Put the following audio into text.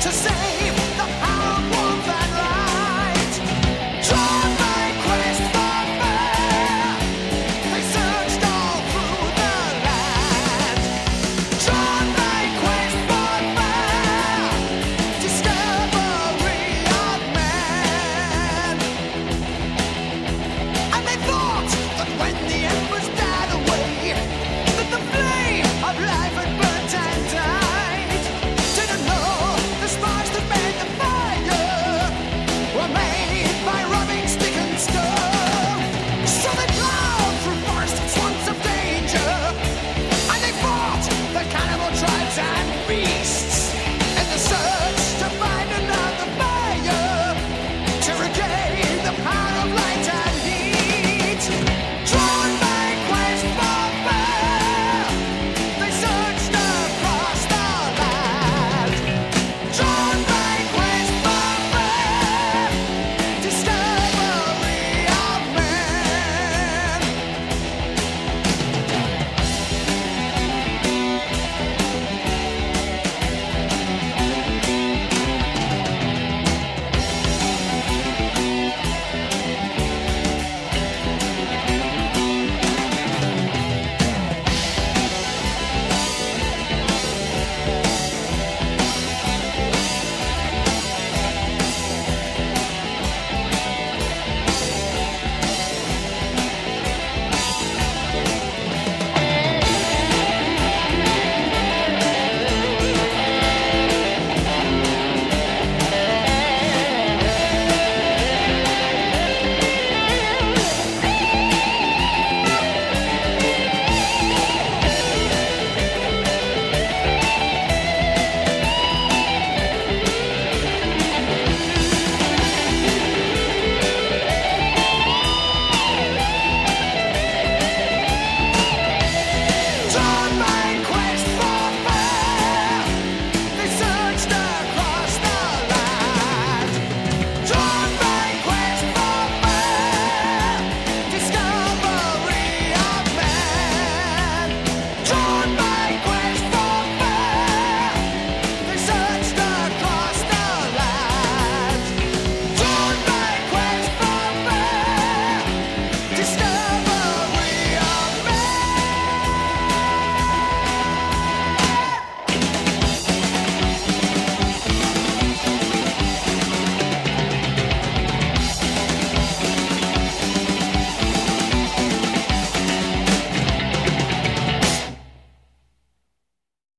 to say.